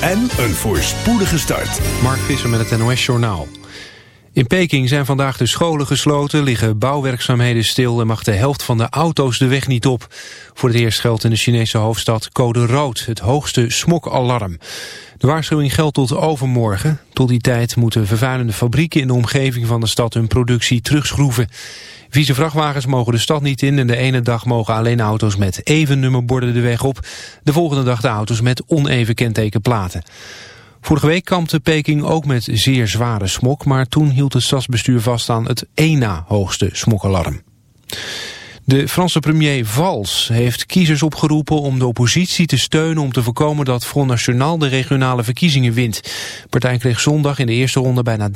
en een voorspoedige start. Mark Visser met het NOS Journaal. In Peking zijn vandaag de scholen gesloten, liggen bouwwerkzaamheden stil... en mag de helft van de auto's de weg niet op. Voor het eerst geldt in de Chinese hoofdstad code rood, het hoogste smokalarm. De waarschuwing geldt tot overmorgen. Tot die tijd moeten vervuilende fabrieken in de omgeving van de stad hun productie terugschroeven. Vieze vrachtwagens mogen de stad niet in en de ene dag mogen alleen auto's met even nummerborden de weg op. De volgende dag de auto's met oneven kentekenplaten. Vorige week kampte Peking ook met zeer zware smok, maar toen hield het stadsbestuur vast aan het één na hoogste smokalarm. De Franse premier Valls heeft kiezers opgeroepen om de oppositie te steunen om te voorkomen dat Front National de regionale verkiezingen wint. De partij kreeg zondag in de eerste ronde bijna 30%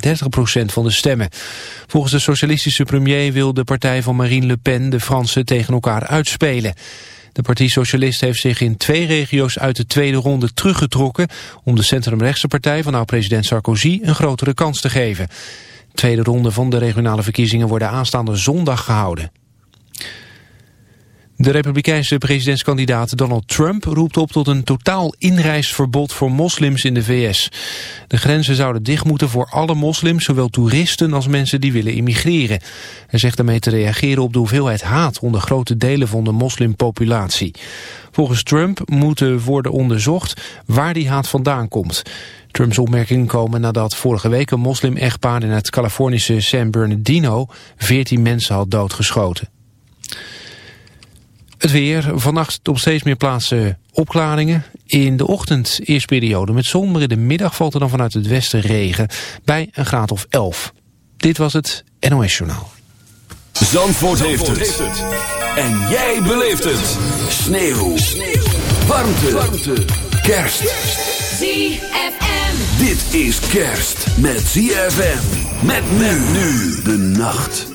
van de stemmen. Volgens de socialistische premier wil de partij van Marine Le Pen de Fransen tegen elkaar uitspelen. De partij Socialist heeft zich in twee regio's uit de tweede ronde teruggetrokken om de centrumrechtse partij van oud-president Sarkozy een grotere kans te geven. De tweede ronde van de regionale verkiezingen worden aanstaande zondag gehouden. De republikeinse presidentskandidaat Donald Trump roept op tot een totaal inreisverbod voor moslims in de VS. De grenzen zouden dicht moeten voor alle moslims, zowel toeristen als mensen die willen immigreren. Hij zegt daarmee te reageren op de hoeveelheid haat onder grote delen van de moslimpopulatie. Volgens Trump moet er worden onderzocht waar die haat vandaan komt. Trumps opmerkingen komen nadat vorige week een moslim-echtpaar in het Californische San Bernardino 14 mensen had doodgeschoten. Het weer. Vannacht op steeds meer plaatsen opklaringen. In de ochtend eerst periode met zon, maar in de middag valt er dan vanuit het westen regen bij een graad of 11. Dit was het NOS Journaal. Zandvoort, heeft, het. En jij beleeft het. Sneeuw. Sneeuw. Warmte. Warmte. Kerst. ZFM. Dit is kerst met ZFM. Met men nu de nacht.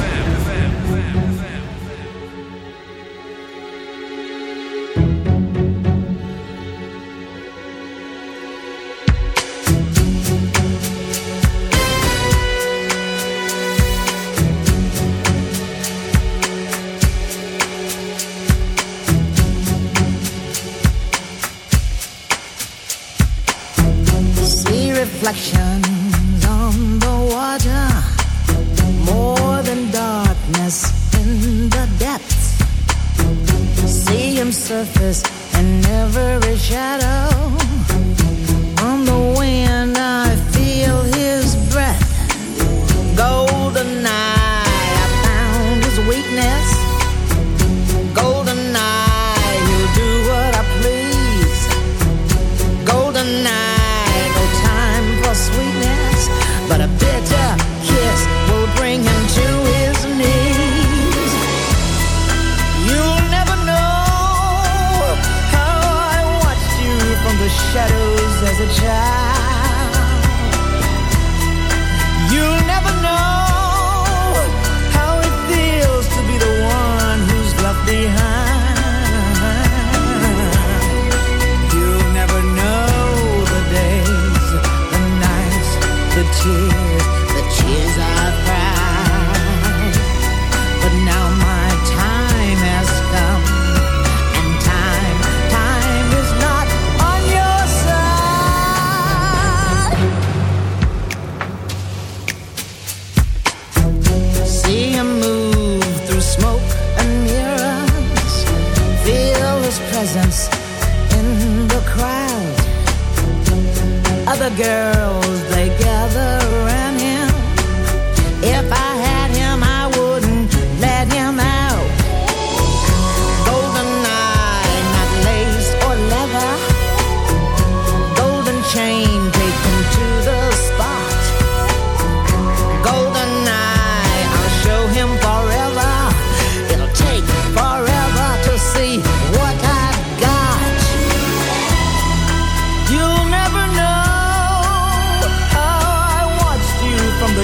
surface and every shadow on the wind. I child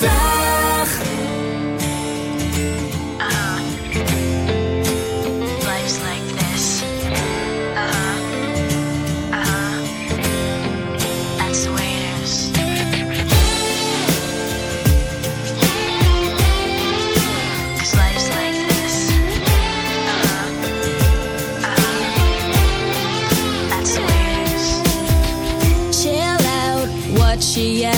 50. Ah. Life's like this. Uh-huh. Uh-huh. That's the way it is. 'Cause life's like this. Uh-huh. That's the way it is. Chill out, what she yelling for? Lay back,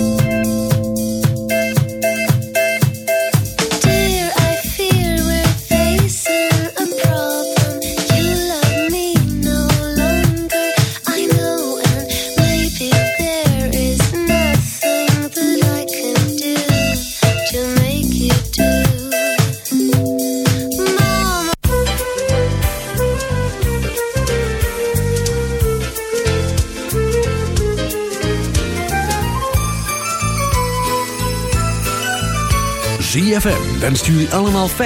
Wenst jullie allemaal fijn.